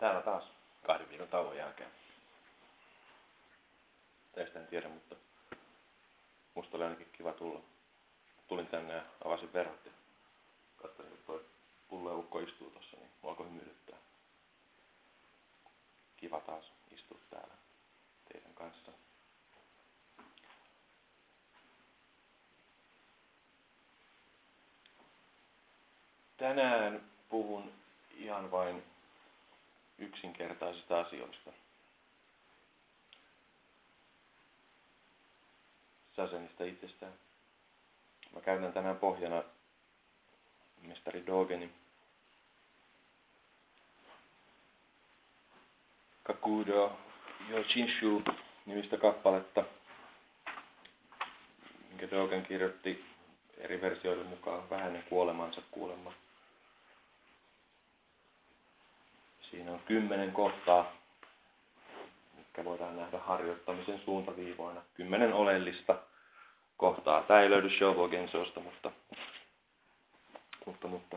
Täällä taas kahden viikon tauon jälkeen. Teistä en tiedä, mutta musta oli ainakin kiva tulla. Tulin tänne ja avasin verhot ja katsoin, että toi pullo ukko istuu tossa, niin mua alkoi hymyilyttää. Kiva taas istua täällä teidän kanssa. Tänään puhun ihan vain yksinkertaisista asioista. Sasenista itsestään. Mä käytän tänään pohjana mestari Dogeni. Kakudo Yoshinshu nimistä kappaletta, minkä Dogen kirjoitti eri versioiden mukaan vähän kuolemansa kuulemma Siinä on kymmenen kohtaa, mitkä voidaan nähdä harjoittamisen suuntaviivoina. Kymmenen oleellista kohtaa. Tämä ei löydy Shobogensosta, mutta, mutta, mutta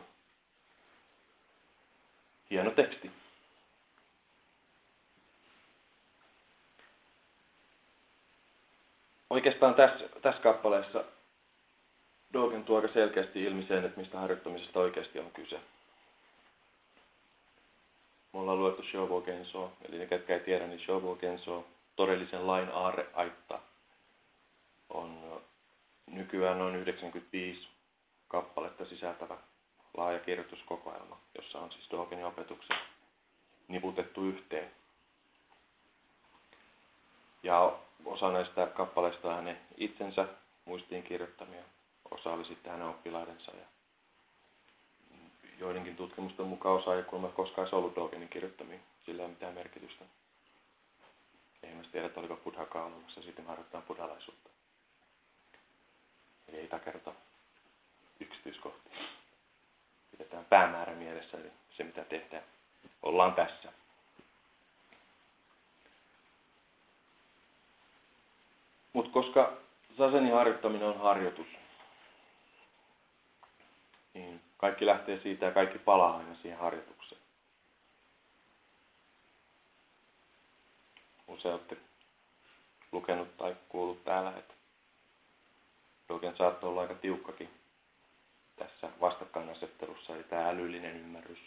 hieno teksti. Oikeastaan tässä, tässä kappaleessa Dogen tuo aika selkeästi ilmi sen, että mistä harjoittamisesta oikeasti on kyse. Me ollaan luettu Shobo Genso, eli ne ketkä ei tiedä, niin Shobo Genso, todellisen lain aarreaitta, on nykyään noin 95 kappaletta sisältävä laaja kirjoituskokoelma, jossa on siis Dogenin opetukset niputettu yhteen. Ja osa näistä kappaleista on hänen itsensä muistiin kirjoittamia, osa oli sitten hänen oppilaidensa ja joidenkin tutkimusten mukaan osa ei kuulemma koskaan ollut Dogenin kirjoittamia. Sillä ei mitään merkitystä. Ei myös tiedä, että oliko buddhakaan olemassa, sitten harjoittaa buddhalaisuutta. Eli ei takerta yksityiskohtia. Pidetään päämäärä mielessä, eli se mitä tehdään. Ollaan tässä. Mutta koska sasenin harjoittaminen on harjoitus, niin kaikki lähtee siitä ja kaikki palaa aina siihen harjoitukseen. Usein olette lukenut tai kuullut täällä, että Dogen saattoi olla aika tiukkakin tässä vastakkainasettelussa, eli tämä älyllinen ymmärrys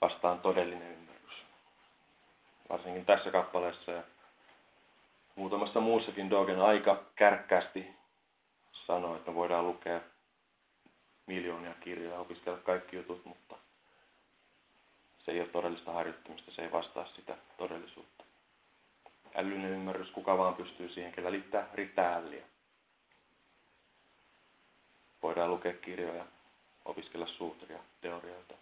vastaan todellinen ymmärrys. Varsinkin tässä kappaleessa ja muutamassa muussakin Dogen aika kärkkäästi sanoi, että me voidaan lukea miljoonia kirjoja, opiskella kaikki jutut, mutta se ei ole todellista harjoittamista, se ei vastaa sitä todellisuutta. Älyllinen ymmärrys, kuka vaan pystyy siihen, kellä riittää, riittää älliä. Voidaan lukea kirjoja, opiskella suutria, teorioita.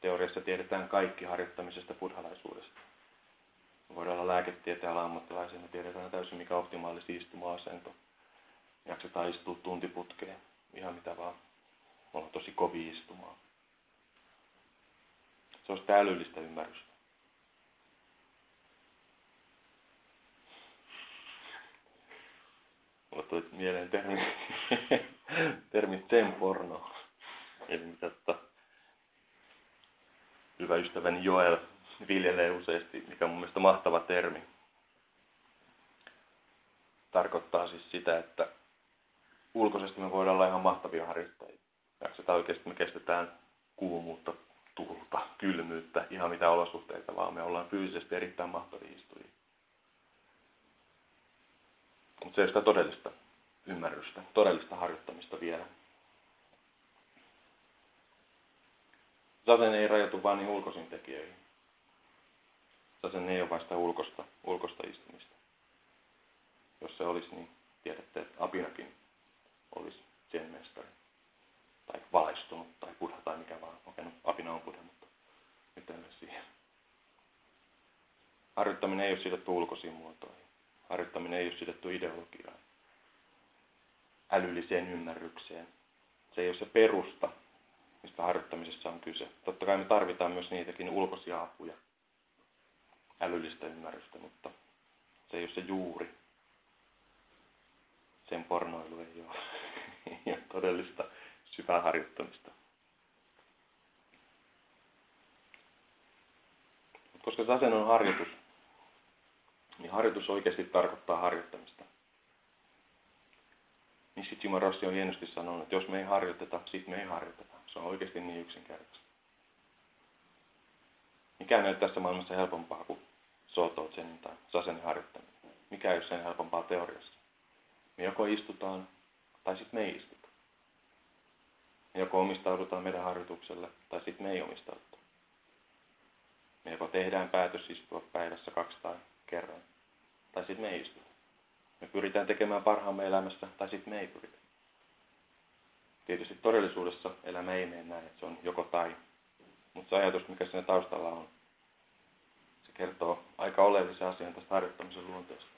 Teoriassa tiedetään kaikki harjoittamisesta buddhalaisuudesta. Voidaan olla lääketieteen ammattilaisia, me tiedetään täysin mikä optimaalisi istuma-asento. Jaksetaan istua tuntiputkeen, ihan mitä vaan olla tosi kovin istumaan. Se on sitä älyllistä ymmärrystä. Mulla tuli mieleen termi, termi zen-porno. Eli mitä tota, hyvä ystäväni Joel viljelee useasti, mikä on mun mielestä mahtava termi. Tarkoittaa siis sitä, että ulkoisesti me voidaan olla ihan mahtavia harjoittajia jaksetaan oikeasti, me kestetään kuumuutta, tulta, kylmyyttä, ihan mitä olosuhteita, vaan me ollaan fyysisesti erittäin mahtavia istujia. Mutta se ei sitä todellista ymmärrystä, todellista harjoittamista vielä. Sasen ei rajoitu vain niin ulkoisiin tekijöihin. Sasen ei ole vain sitä ulkosta, ulkosta istumista. Jos se olisi, niin tiedätte, että Apinakin olisi sen mestari tai valaistunut tai buddha tai mikä vaan. Okei, no, apina on buddha, mutta nyt en siihen. Harjoittaminen ei ole sidottu ulkoisiin muotoihin. Harjoittaminen ei ole sidottu ideologiaan, älylliseen ymmärrykseen. Se ei ole se perusta, mistä harjoittamisessa on kyse. Totta kai me tarvitaan myös niitäkin ulkoisia apuja, älyllistä ymmärrystä, mutta se ei ole se juuri. Sen pornoilu ei ole, ei ole todellista syvää harjoittamista. koska sasen on harjoitus, niin harjoitus oikeasti tarkoittaa harjoittamista. Nishijima Rossi on hienosti sanonut, että jos me ei harjoiteta, sitten me ei harjoiteta. Se on oikeasti niin yksinkertaista. Mikä ei ole tässä maailmassa helpompaa kuin Soto Zenin tai Sasenin harjoittaminen? Mikä ei ole sen helpompaa teoriassa? Me joko istutaan, tai sitten me ei istuta. Joko omistaudutaan meidän harjoitukselle, tai sitten me ei omistauduta. Me joko tehdään päätös istua päivässä kaksi tai kerran, tai sitten me ei istuta. Me pyritään tekemään parhaamme elämässä, tai sitten me ei pyritä. Tietysti todellisuudessa elämä ei mene näin, että se on joko tai. Mutta se ajatus, mikä siinä taustalla on, se kertoo aika oleellisen asian tästä harjoittamisen luonteesta.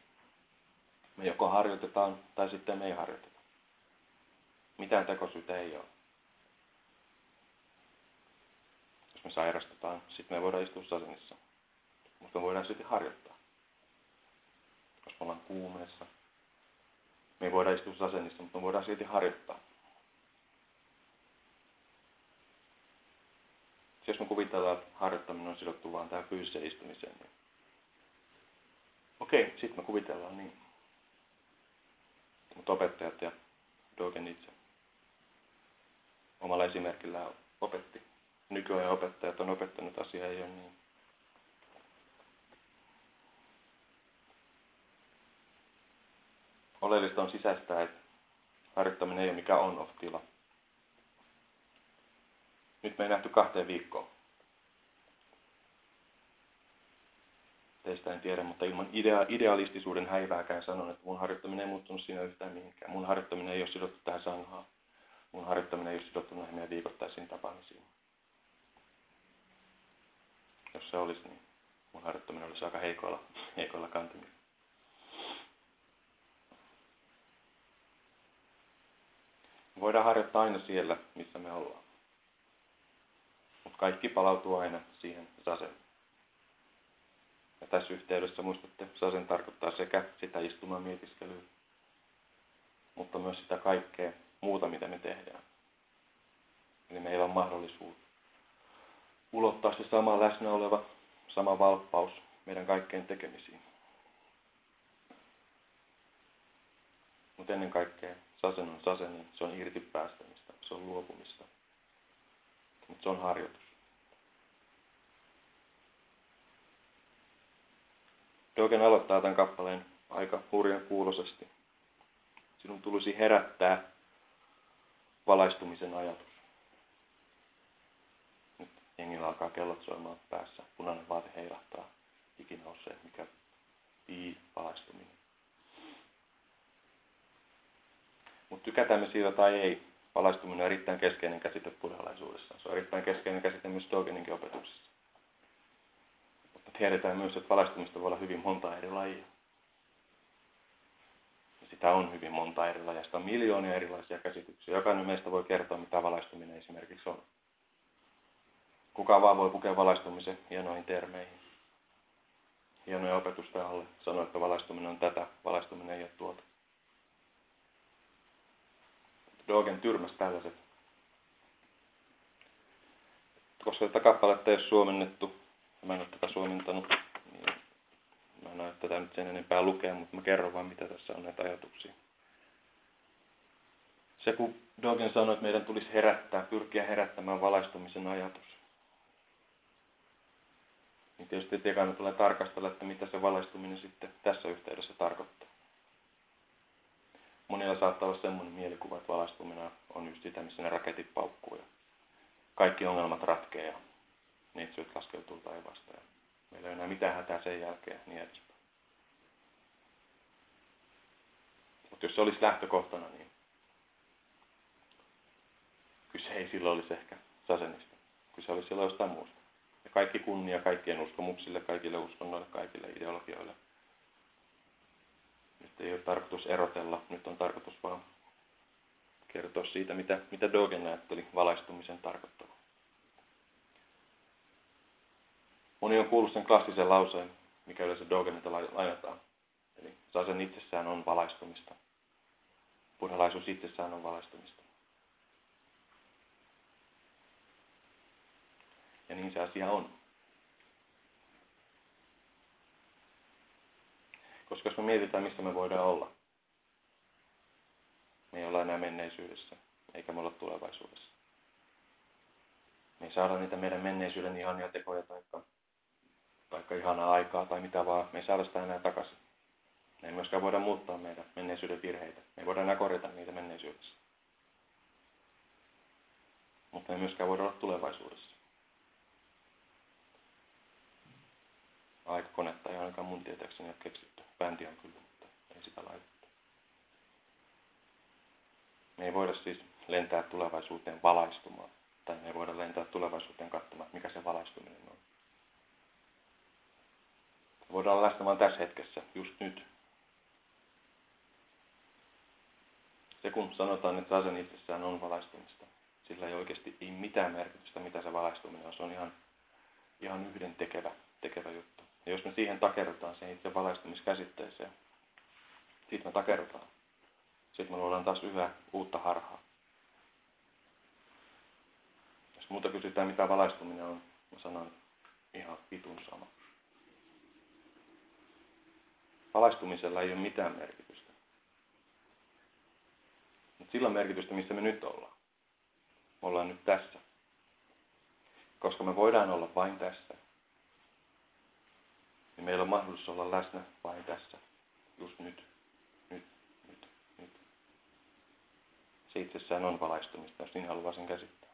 Me joko harjoitetaan, tai sitten me ei harjoiteta. Mitään tekosyytä ei ole. Jos me sairastutaan, sitten me voidaan istua sasenissa. Mutta me voidaan sitten harjoittaa. Jos me ollaan kuumeessa, me ei voida istua sasenissa, mutta me voidaan silti harjoittaa. Jos me kuvitellaan, että harjoittaminen on sidottu vaan tähän fyysiseen istumiseen, niin okei, sitten me kuvitellaan niin. Mutta opettajat ja Dogen itse omalla esimerkillä opetti. Nykyajan opettajat on opettanut asiaa ole niin. Oleellista on sisäistää, että harjoittaminen ei ole mikään on-off-tila. Nyt me ei nähty kahteen viikkoon. Teistä en tiedä, mutta ilman idea, idealistisuuden häivääkään sanon, että mun harjoittaminen ei muuttunut siinä yhtään mihinkään. Mun harjoittaminen ei ole sidottu tähän sanhaan. Mun harjoittaminen ei ole sidottu näihin meidän viikoittaisiin tapaamisiin. Jos se olisi, niin mun harjoittaminen olisi aika heikoilla, heikoilla kantimilla. voidaan harjoittaa aina siellä, missä me ollaan. Mutta kaikki palautuu aina siihen sasen. Ja tässä yhteydessä muistatte, sasen tarkoittaa sekä sitä istumaa mietiskelyä, mutta myös sitä kaikkea muuta, mitä me tehdään. Eli meillä on mahdollisuus ulottaa se sama läsnä oleva, sama valppaus meidän kaikkeen tekemisiin. Mutta ennen kaikkea sasen on sasen, niin se on irti päästämistä, se on luopumista. Mutta se on harjoitus. Dogen aloittaa tämän kappaleen aika hurjan kuulosesti. Sinun tulisi herättää valaistumisen ajatus. Nyt jengillä alkaa kellot soimaan päässä. Punainen vaate heilahtaa. Ikinousee, mikä ii valaistuminen. Mutta tykätään me siitä tai ei, valaistuminen on erittäin keskeinen käsite buddhalaisuudessa. Se on erittäin keskeinen käsite myös Dogeninkin opetuksessa. Mutta tiedetään myös, että valaistumista voi olla hyvin monta eri lajia. Ja sitä on hyvin monta eri lajia. Sitä on miljoonia erilaisia käsityksiä. Jokainen meistä voi kertoa, mitä valaistuminen esimerkiksi on. Kuka vaan voi pukea valaistumisen hienoihin termeihin. Hienoja opetusta alle. Sanoa, että valaistuminen on tätä, valaistuminen ei ole tuota. Dogen tyrmäs tällaiset. Koska tätä kappaletta ei ole suomennettu, mä en ole tätä suomentanut, niin mä en ole tätä nyt sen enempää lukea, mutta mä kerron vaan mitä tässä on näitä ajatuksia. Se kun Dogen sanoi, että meidän tulisi herättää, pyrkiä herättämään valaistumisen ajatus. Niin tietysti tekana tulee tarkastella, että mitä se valaistuminen sitten tässä yhteydessä tarkoittaa monilla saattaa olla semmoinen mielikuva, että valaistuminen on just sitä, missä ne raketit paukkuu ja kaikki ongelmat ratkeaa ja neitsyöt laskeutuu taivaasta ja meillä ei ole enää mitään hätää sen jälkeen niin edespäin. Mutta jos se olisi lähtökohtana, niin kyse ei silloin olisi ehkä sasenista. Kyse olisi silloin jostain muusta. Kaikki kunnia kaikkien uskomuksille, kaikille uskonnoille, kaikille ideologioille – nyt ei ole tarkoitus erotella, nyt on tarkoitus vaan kertoa siitä, mitä, mitä Dogen ajatteli valaistumisen tarkoittava. Moni on kuullut sen klassisen lauseen, mikä yleensä Dogenilta lainataan. Eli sen itsessään on valaistumista. Buddhalaisuus itsessään on valaistumista. Ja niin se asia on. Koska jos me mietitään, missä me voidaan olla, me ei olla enää menneisyydessä, eikä me olla tulevaisuudessa. Me ei saada niitä meidän menneisyyden ihania tekoja tai vaikka ihanaa aikaa tai mitä vaan. Me ei saada sitä enää takaisin. Me ei myöskään voida muuttaa meidän menneisyyden virheitä. Me ei voida enää korjata niitä menneisyydessä. Mutta me ei myöskään voida olla tulevaisuudessa. Aikakonetta ei ainakaan mun tietääkseni ole keksitty. Bändi on kyllä, mutta ei sitä laitettu. Me ei voida siis lentää tulevaisuuteen valaistumaan. Tai me ei voida lentää tulevaisuuteen katsomaan, mikä se valaistuminen on. Me voidaan olla läsnä vain tässä hetkessä, just nyt. Se kun sanotaan, että sasen itsessään on valaistumista, sillä ei oikeasti ei mitään merkitystä, mitä se valaistuminen on. Se on ihan, ihan yhden tekevä, tekevä juttu. Ja jos me siihen takerrutaan, siihen itse valaistumiskäsitteeseen, siitä me takerrutaan. Sitten me luodaan taas yhä uutta harhaa. Jos muuta kysytään, mitä valaistuminen on, mä sanon ihan vitun sama. Valaistumisella ei ole mitään merkitystä. Mutta sillä merkitystä, missä me nyt ollaan. Me ollaan nyt tässä. Koska me voidaan olla vain tässä, niin meillä on mahdollisuus olla läsnä vain tässä, just nyt, nyt, nyt, nyt. Se itsessään on valaistumista, jos niin haluaa sen käsittää.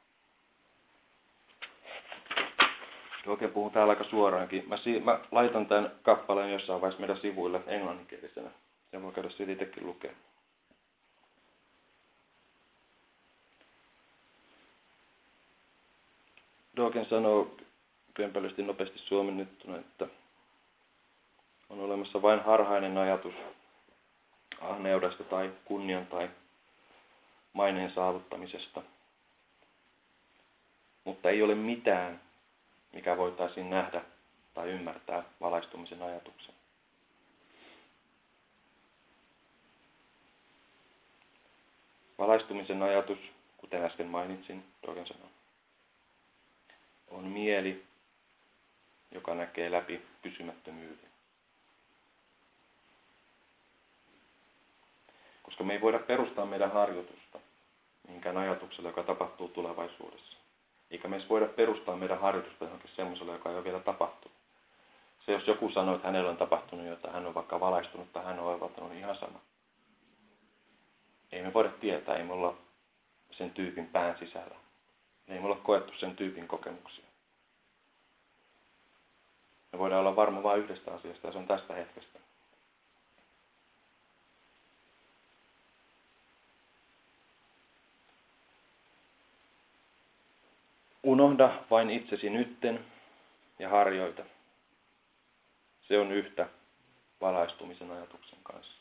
Oikein puhun täällä aika suoraankin. Mä, si- mä laitan tämän kappaleen jossain vaiheessa meidän sivuille englanninkielisenä. Ja voi käydä siitä itsekin lukea. Dogen sanoo kömpelösti nopeasti suomennettuna, että on olemassa vain harhainen ajatus ahneudesta tai kunnian tai maineen saavuttamisesta. Mutta ei ole mitään, mikä voitaisiin nähdä tai ymmärtää valaistumisen ajatuksen. Valaistumisen ajatus, kuten äsken mainitsin, Dogen sanoi, on mieli, joka näkee läpi pysymättömyyden. Koska me ei voida perustaa meidän harjoitusta mihinkään ajatukselle, joka tapahtuu tulevaisuudessa. Eikä me edes voida perustaa meidän harjoitusta johonkin semmoiselle, joka ei ole vielä tapahtunut. Se, jos joku sanoo, että hänellä on tapahtunut jotain, hän on vaikka valaistunut tai hän on oivaltanut, niin ihan sama. Ei me voida tietää, ei me olla sen tyypin pään sisällä. Ei me olla koettu sen tyypin kokemuksia. Me voidaan olla varma vain yhdestä asiasta ja se on tästä hetkestä. Unohda vain itsesi nytten ja harjoita. Se on yhtä valaistumisen ajatuksen kanssa.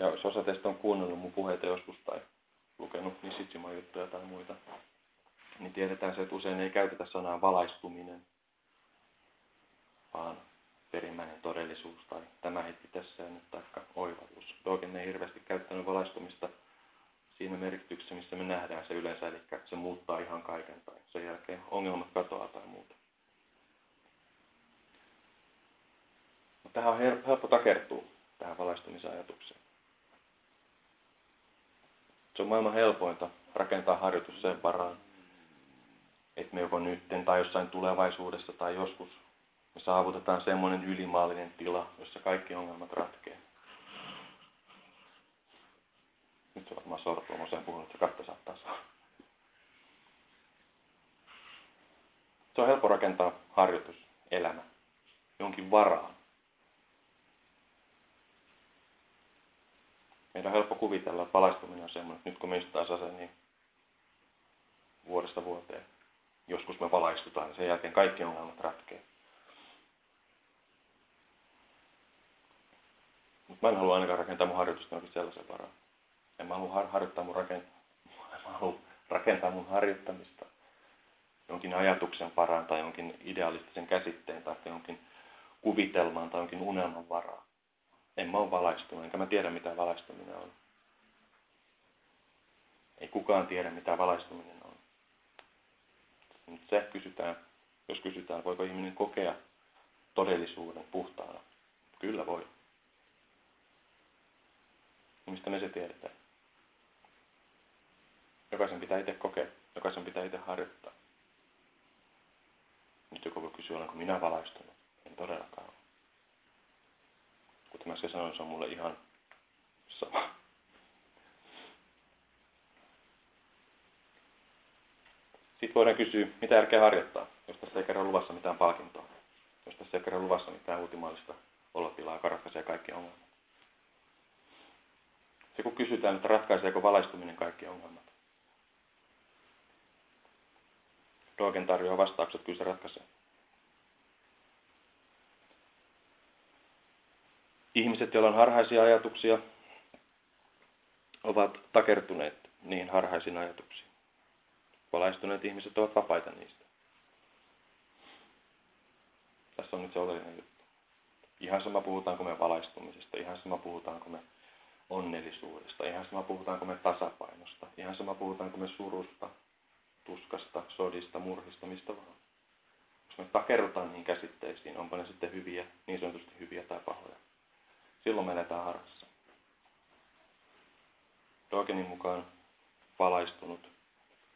Jos osa teistä on kuunnellut mun puheita joskus tai lukenut Nishitsiman juttuja tai muita, niin tiedetään se, että usein ei käytetä sanaa valaistuminen, vaan perimmäinen todellisuus tai tämä hetki tässä ja nyt taikka oivallus. Dogen ei hirveästi käyttänyt valaistumista siinä merkityksessä, missä me nähdään se yleensä, eli se muuttaa ihan kaiken tai sen jälkeen ongelmat katoaa tai muuta. Mutta tähän on helppo takertua, tähän valaistumisajatukseen. Se on maailman helpointa rakentaa harjoitus sen varaan, että me joko nytten tai jossain tulevaisuudessa tai joskus me saavutetaan semmoinen ylimaallinen tila, jossa kaikki ongelmat ratkeaa. Nyt se varmaan sortuu, mä sen puhunut, että katta saattaa saa. Se on helppo rakentaa harjoitus, elämä, jonkin varaan. Meidän on helppo kuvitella, että valaistuminen on semmoinen, että nyt kun me istutaan sase, niin vuodesta vuoteen. Joskus me valaistutaan ja sen jälkeen kaikki ongelmat ratkeaa. Mä en halua ainakaan rakentaa mun jonkin sellaisen varaan. En mä halua har- harjoittaa mun raken... mä rakentaa mun harjoittamista jonkin ajatuksen varaan tai jonkin idealistisen käsitteen tai jonkin kuvitelman tai jonkin unelman varaan. En mä ole valaistunut, enkä mä tiedä mitä valaistuminen on. Ei kukaan tiedä mitä valaistuminen on. Nyt se kysytään Jos kysytään, voiko ihminen kokea todellisuuden puhtaana. Kyllä voi. Mistä me se tiedetään? Jokaisen pitää itse kokea. Jokaisen pitää itse harjoittaa. Nyt joku voi kysyä, olenko minä valaistunut. En todellakaan ole. Kuten mä äsken sanoin, se on mulle ihan sama. Sitten voidaan kysyä, mitä järkeä harjoittaa, jos tässä ei kerran luvassa mitään palkintoa. Jos tässä ei kerran luvassa mitään ultimaalista olotilaa, joka ratkaisee kaikki ongelmat. Se kun kysytään, että ratkaiseeko valaistuminen kaikki ongelmat. Dogen tarjoaa vastaukset, kyllä se ratkaisee. Ihmiset, joilla on harhaisia ajatuksia, ovat takertuneet niin harhaisiin ajatuksiin. Valaistuneet ihmiset ovat vapaita niistä. Tässä on nyt se oleellinen juttu. Ihan sama puhutaanko me valaistumisesta, ihan sama puhutaanko me onnellisuudesta, ihan sama puhutaanko me tasapainosta, ihan sama puhutaanko me surusta, tuskasta, sodista, murhista, mistä vaan. Jos me takerrutaan niihin käsitteisiin, onpa ne sitten hyviä, niin sanotusti hyviä tai pahoja, silloin me eletään harhassa. Dogenin mukaan valaistunut,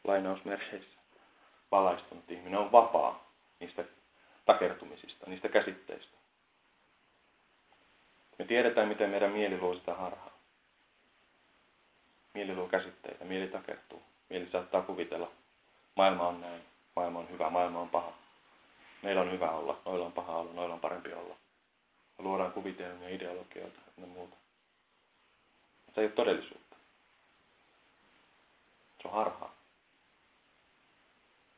lainausmerkeissä, valaistunut ihminen on vapaa niistä takertumisista, niistä käsitteistä. Me tiedetään, miten meidän mieli luo sitä harhaa. Mieli luo käsitteitä, mieli takertuu. Mieli saattaa kuvitella, maailma on näin, maailma on hyvä, maailma on paha. Meillä on hyvä olla, noilla on paha olla, noilla on parempi olla. Me luodaan kuvitelmia, ideologioita ja muuta. Se ei ole todellisuutta. Se on harhaa.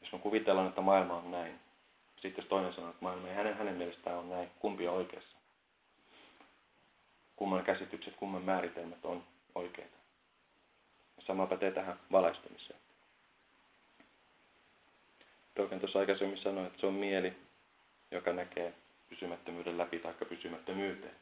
Jos me kuvitellaan, että maailma on näin, sitten jos toinen sanoo, että maailma ei hänen, hänen mielestään on näin, kumpi on oikeassa? Kumman käsitykset, kumman määritelmät on oikeita? Sama pätee tähän valaistumiseen. Token tuossa aikaisemmin sanoi, että se on mieli, joka näkee pysymättömyyden läpi tai pysymättömyyteen.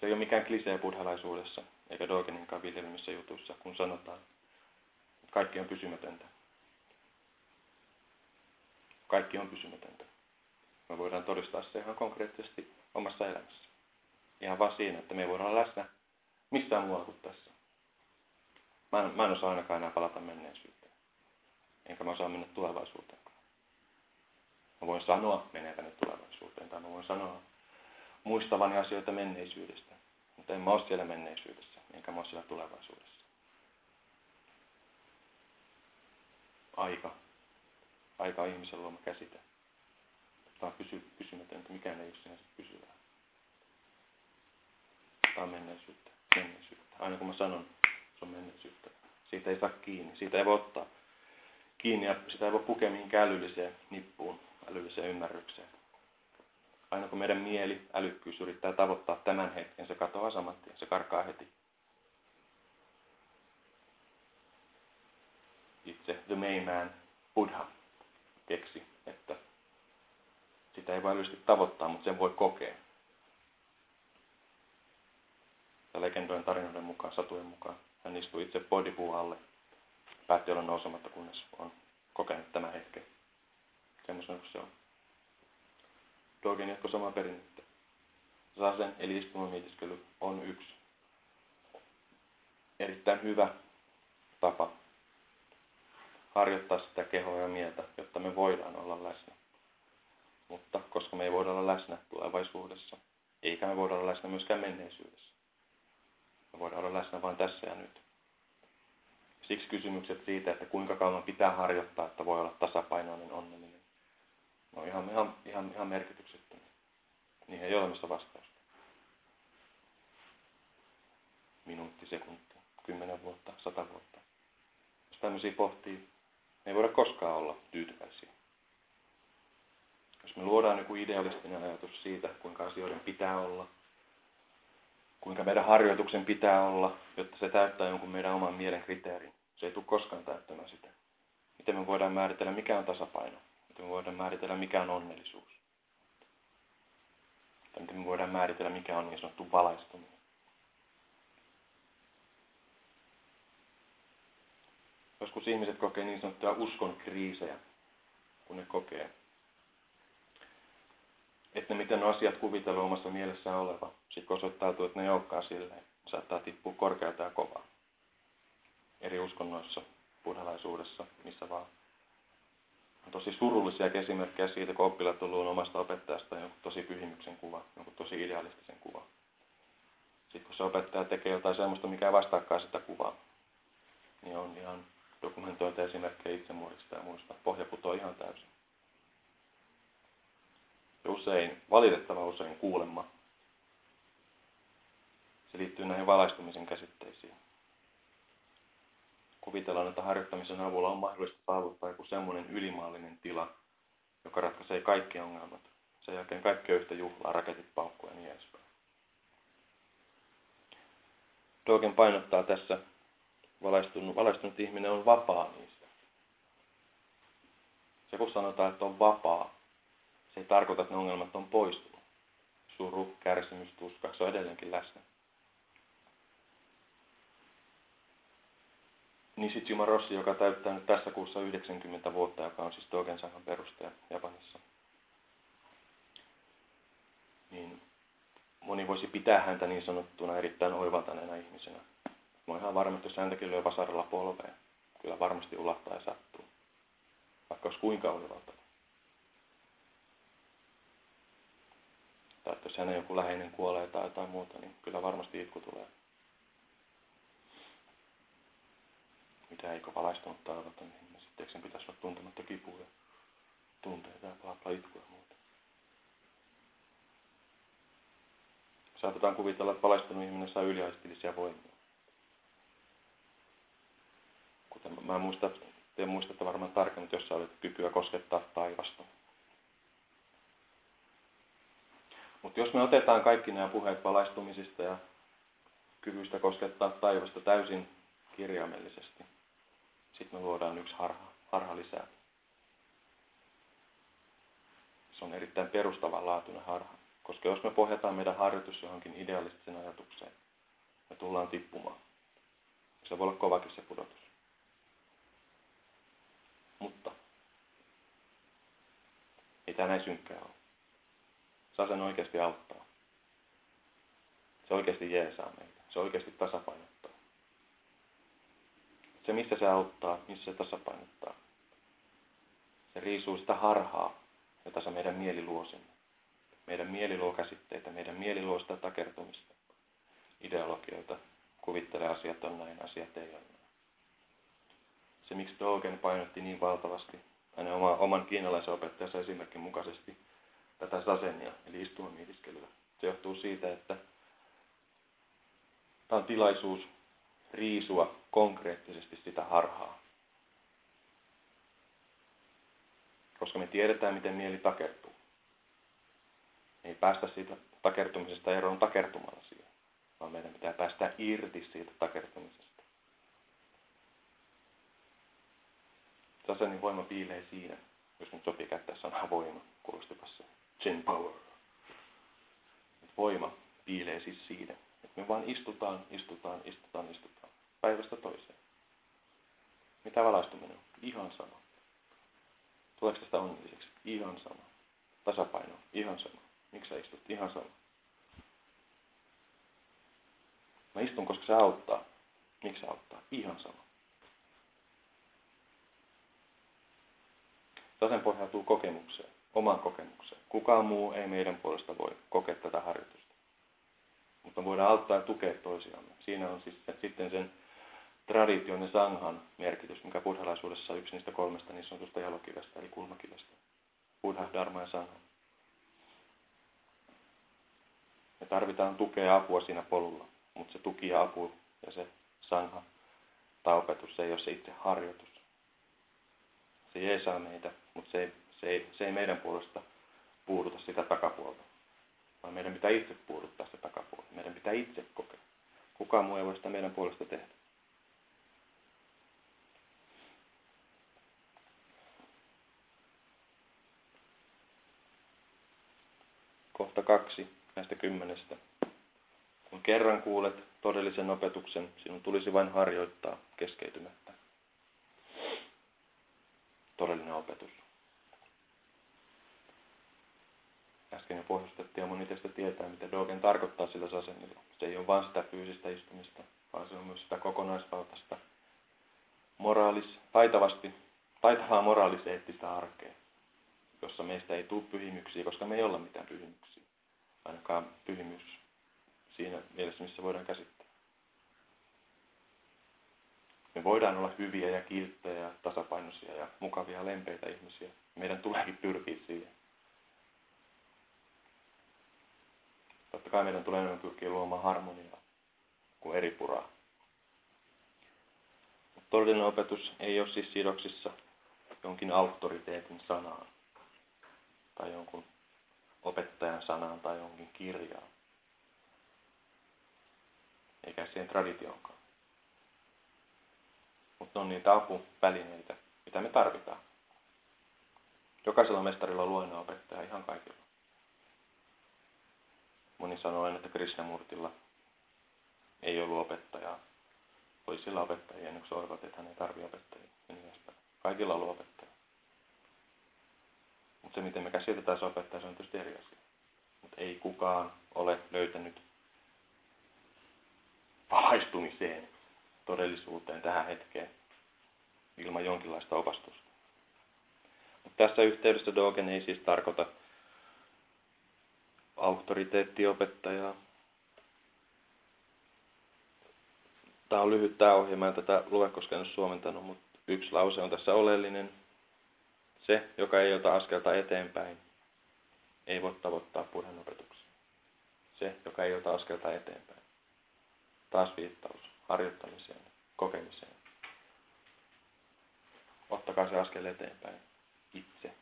Se ei ole mikään klisee buddhalaisuudessa, eikä Dogeninkaan viljelmissä jutuissa, kun sanotaan, että kaikki on pysymätöntä. Kaikki on pysymätöntä. Me voidaan todistaa se ihan konkreettisesti omassa elämässä. Ihan vaan siinä, että me voidaan olla läsnä missään muualla kuin tässä. Mä en, mä en osaa ainakaan enää palata menneisyyteen. Enkä mä osaa mennä tulevaisuuteen. Mä voin sanoa meneväni tulevaisuuteen, tai mä voin sanoa muistavani asioita menneisyydestä. Mutta en mä ole siellä menneisyydessä, enkä mä ole siellä tulevaisuudessa. Aika. Aika on ihmisen luoma käsite. Tämä on pysy, pysymätöntä, mikään ei ole sinänsä pysyvää. Tämä on menneisyyttä, menneisyyttä. Aina kun mä sanon, se on menneisyyttä. Siitä ei saa kiinni, siitä ei voi ottaa kiinni ja sitä ei voi pukea mihinkään älylliseen nippuun, älylliseen ymmärrykseen. Aina kun meidän mieli, älykkyys yrittää tavoittaa tämän hetken, se katoaa saman tien, se karkaa heti. Itse The Main Man, Buddha, keksi, että sitä ei älyllisesti tavoittaa, mutta sen voi kokea. Ja legendojen tarinoiden mukaan, satujen mukaan, hän istui itse bodipuu alle, päätti olla nousematta, kunnes on kokenut tämän hetken. Semmoisen kuin se on. Dogen jatko samaa perinnettä. Sasen eli istumamietiskely on yksi erittäin hyvä tapa harjoittaa sitä kehoa ja mieltä, jotta me voidaan olla läsnä. Mutta koska me ei voida olla läsnä tulevaisuudessa, eikä me voida olla läsnä myöskään menneisyydessä. Me voidaan olla läsnä vain tässä ja nyt. Siksi kysymykset siitä, että kuinka kauan pitää harjoittaa, että voi olla tasapainoinen onnellinen, no ihan, ihan, ihan, ihan merkityksettömiä. Niihin ei ole olemassa vastausta. Minuutti, sekunti, kymmenen vuotta, sata vuotta. Jos tämmöisiä pohtii, me ei voida koskaan olla tyytyväisiä. Jos me luodaan joku idealistinen ajatus siitä, kuinka asioiden pitää olla, kuinka meidän harjoituksen pitää olla, jotta se täyttää jonkun meidän oman mielen kriteerin. Se ei tule koskaan täyttämään sitä. Miten me voidaan määritellä, mikä on tasapaino? Miten me voidaan määritellä, mikä on onnellisuus? Tai miten me voidaan määritellä, mikä on niin sanottu valaistuminen? Joskus ihmiset kokee niin sanottuja uskon kriisejä, kun ne kokee, että miten asiat kuvitellut omassa mielessään oleva. Sitten osoittautuu, että ne ei olekaan silleen. Saattaa tippua korkealta ja kovaa. Eri uskonnoissa, buddhalaisuudessa, missä vaan. On tosi surullisia esimerkkejä siitä, kun oppilaat on omasta opettajasta joku tosi pyhimyksen kuva, joku tosi idealistisen kuva. Sitten kun se opettaja tekee jotain sellaista, mikä ei vastaakaan sitä kuvaa, niin on ihan dokumentoita esimerkkejä itsemurhista ja muista. Pohja putoaa ihan täysin. Ja usein, valitettava usein kuulemma, se liittyy näihin valaistumisen käsitteisiin. Kuvitellaan, että harjoittamisen avulla on mahdollista saavuttaa joku semmoinen ylimaallinen tila, joka ratkaisee kaikki ongelmat. Sen jälkeen kaikki yhtä juhlaa, raketit paukkuja ja niin edespäin. Dogen painottaa tässä, valaistunut, valaistunut ihminen on vapaa niistä. Se kun sanotaan, että on vapaa, se ei tarkoita, että ne ongelmat on poistunut. Suru, kärsimys, tuska, se on edelleenkin läsnä. Nishijima Rossi, joka täyttää nyt tässä kuussa 90 vuotta, joka on siis Dogen Sangan perustaja Japanissa. Niin moni voisi pitää häntä niin sanottuna erittäin oivaltaneena ihmisenä. Mä ihan varma, että jos häntäkin lyö vasaralla polveen, kyllä varmasti ulahtaa ja sattuu. Vaikka olisi kuinka oivaltava. Tai että jos hänen joku läheinen kuolee tai jotain muuta, niin kyllä varmasti itku tulee. Mitä eikö valaistunut taivata, niin sitten sen pitäisi olla tuntematta kipuja, tunteita ja paapla itkua ja muuta. Saatetaan kuvitella, että valaistunut ihminen saa yliaistillisia voimia. Kuten mä en muista, te muistatte varmaan tarkemmin, jos sä olet kykyä koskettaa taivasta. Mutta jos me otetaan kaikki nämä puheet valaistumisista ja kyvystä koskettaa taivasta täysin kirjaimellisesti, sitten me luodaan yksi harha, harha lisää. Se on erittäin perustavanlaatuinen harha. Koska jos me pohjataan meidän harjoitus johonkin idealistiseen ajatukseen, me tullaan tippumaan. Se voi olla kovakin se pudotus. Mutta ei tämä näin synkkää ole. Saa sen oikeasti auttaa. Se oikeasti jeesaa meitä. Se oikeasti tasapainottaa. Se, missä se auttaa, missä se tasapainottaa. Se riisuu sitä harhaa, jota se meidän mieli luo sinne. Meidän mieli luo käsitteitä, meidän mieli luo sitä takertumista. Ideologioita, kuvittelee asiat on näin, asiat ei ole näin. Se, miksi Dogen painotti niin valtavasti hänen oma, oman kiinalaisen opettajansa esimerkin mukaisesti tätä sasenia, eli istumamietiskelyä. Se johtuu siitä, että tämä on tilaisuus riisua konkreettisesti sitä harhaa. Koska me tiedetään, miten mieli takertuu. Ei päästä siitä takertumisesta eroon takertumalla siihen, vaan meidän pitää päästä irti siitä takertumisesta. Sasenin voima piilee siinä, jos nyt sopii käyttää sanaa voima, kuulostipas se. Chen power. Voima piilee siis siinä, että me vaan istutaan, istutaan, istutaan, istutaan. Päivästä toiseen. Mitä valaistuminen on? Ihan sama. Tuleeko tästä onnelliseksi? Ihan sama. Tasapaino? Ihan sama. Miksi sä istut? Ihan sama. Mä istun, koska se auttaa. Miksi se auttaa? Ihan sama. Tasen pohjautuu kokemukseen, omaan kokemukseen. Kukaan muu ei meidän puolesta voi kokea tätä harjoitusta. Mutta me voidaan auttaa ja tukea toisiamme. Siinä on siis sitten sen tradition ja sanghan merkitys, mikä buddhalaisuudessa on yksi niistä kolmesta niin sanotusta jalokivestä, eli kulmakivestä. Buddha, Dharma ja sangha. Me tarvitaan tukea ja apua siinä polulla, mutta se tuki ja apu ja se sangha tai opetus, se ei ole se itse harjoitus. Se jeesaa meitä, mutta se ei, se ei, se ei meidän puolesta puuduta sitä takapuolta. Vaan meidän pitää itse puuduttaa sitä takapuolta. Meidän pitää itse kokea. Kukaan muu ei voi sitä meidän puolesta tehdä. Kohta kaksi näistä kymmenestä. Kun kerran kuulet todellisen opetuksen, sinun tulisi vain harjoittaa keskeytymättä. todellinen opetus. Äsken jo pohjustettiin ja moni teistä tietää, mitä Dogen tarkoittaa sillä sasenilla. Se ei ole vain sitä fyysistä istumista, vaan se on myös sitä kokonaisvaltaista moraalis, taitavasti, taitavaa moraaliseettistä arkea, jossa meistä ei tule pyhimyksiä, koska me ei olla mitään pyhimyksiä. Ainakaan pyhimys siinä mielessä, missä voidaan käsittää. Me voidaan olla hyviä ja kilttejä ja tasapainoisia ja mukavia lempeitä ihmisiä. Meidän tuleekin pyrkiä siihen. Totta kai meidän tulee enemmän pyrkiä luomaan harmoniaa kuin eri puraa. Todellinen opetus ei ole siis sidoksissa jonkin auktoriteetin sanaan tai jonkun opettajan sanaan tai jonkin kirjaan. Eikä siihen traditionkaan. Mutta on niitä apuvälineitä, mitä me tarvitaan. Jokaisella mestarilla on luennonopettaja, ihan kaikilla. Moni sanoo aina, että Krishnamurtilla ei ollut opettajaa. Oli sillä opettajia, ennen kuin sorvat, että hän ei tarvitse opettajia. Niin Kaikilla on opettaja. Mutta se, miten me käsitetään se opettaja, se on tietysti eri asia. Mutta ei kukaan ole löytänyt valaistumiseen, todellisuuteen tähän hetkeen ilman jonkinlaista opastusta. Mutta tässä yhteydessä Dogen ei siis tarkoita auktoriteettiopettajaa. Tämä on lyhyt tämä ohjelma ja tätä luekoskenut suomentanut, mutta yksi lause on tässä oleellinen. Se, joka ei ota askelta eteenpäin, ei voi tavoittaa opetuksia. Se, joka ei ota askelta eteenpäin. Taas viittaus harjoittamiseen, kokemiseen. Ottakaa se askel eteenpäin itse.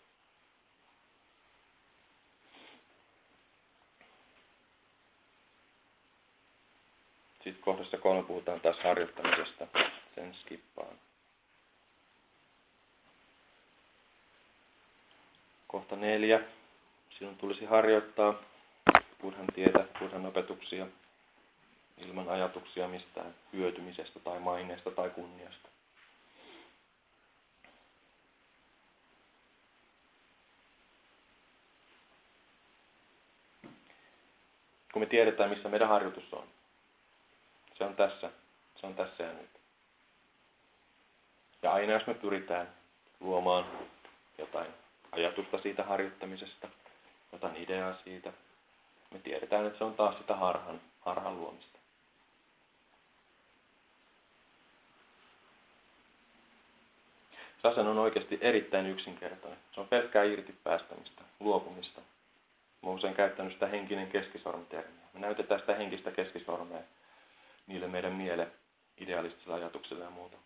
Sitten kohdassa kolme puhutaan taas harjoittamisesta. Sen skippaan. Kohta neljä. Sinun tulisi harjoittaa Buddhan tietä, Buddhan opetuksia ilman ajatuksia mistään hyötymisestä tai maineesta tai kunniasta. Kun me tiedetään, missä meidän harjoitus on, se on tässä. Se on tässä ja nyt. Ja aina jos me pyritään luomaan jotain ajatusta siitä harjoittamisesta, jotain ideaa siitä, me tiedetään, että se on taas sitä harhan, harhan luomista. Sasen on oikeasti erittäin yksinkertainen. Se on pelkkää irti päästämistä, luopumista. Mä usein käyttänyt sitä henkinen keskisormitermiä. Me näytetään sitä henkistä keskisormea niille meidän miele idealistisilla ajatuksilla ja muuta.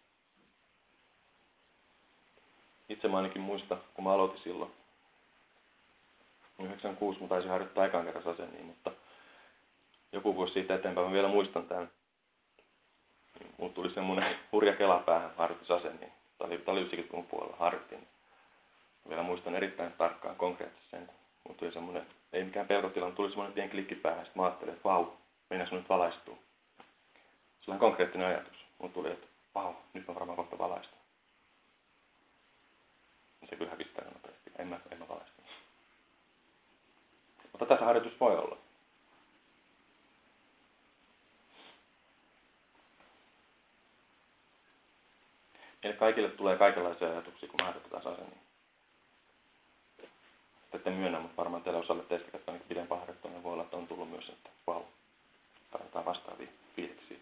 Itse mä ainakin muista, kun mä aloitin silloin. 96 mä taisin harjoittaa ekan kerran aseniin, mutta joku vuosi siitä eteenpäin mä vielä muistan tämän. Niin Mut tuli semmoinen hurja kela päähän harjoitusaseniin. Tämä oli, oli 90-luvun puolella harjoitin. Vielä muistan erittäin tarkkaan konkreettisesti sen, kun tuli semmoinen, ei mikään pelkotila, mutta tuli semmoinen pieni klikki päähän. Sitten mä ajattelin, että vau, mennään sun nyt valaistuu. Sellainen konkreettinen ajatus. Mun tuli, että vau, nyt mä varmaan kohta valaistun. Se kyllä hävistää nopeasti. En mä, en mä valaistu. Mutta tässä harjoitus voi olla. Meille kaikille tulee kaikenlaisia ajatuksia, kun me harjoitetaan asenia. Ette myönnä, mutta varmaan teille osalle teistä, jotka on pidempään harjoittanut, voi olla, että on tullut myös, että vau, tarvitaan vastaavia fiiliksiä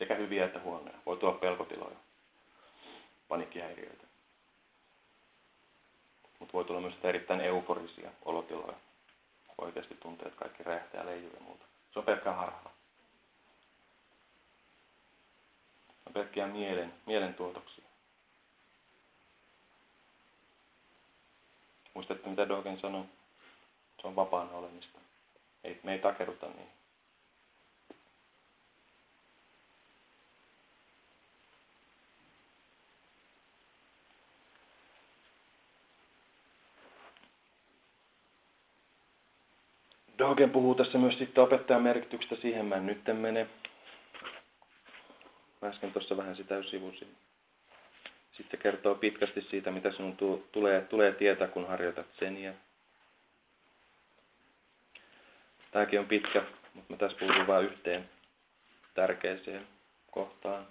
sekä hyviä että huonoja. Voi tuoda pelkotiloja, paniikkihäiriöitä. Mutta voi tulla myös erittäin euforisia olotiloja. Oikeasti tuntee, että kaikki räjähtää, leijuu ja muuta. Se on pelkkää harhaa. On pelkkiä mielen, mielen tuotoksia. Muistatte, mitä Dogen sanoi? Se on vapaana olemista. Ei, me ei takeruta niin. Dogen puhuu tässä myös sitten opettajan merkityksestä, siihen mä en nyt mene. Mä äsken tuossa vähän sitä sivusin. Sitten kertoo pitkästi siitä, mitä sinun tulee, tulee tietää, kun harjoitat seniä. Tämäkin on pitkä, mutta mä tässä puhun vain yhteen tärkeäseen kohtaan.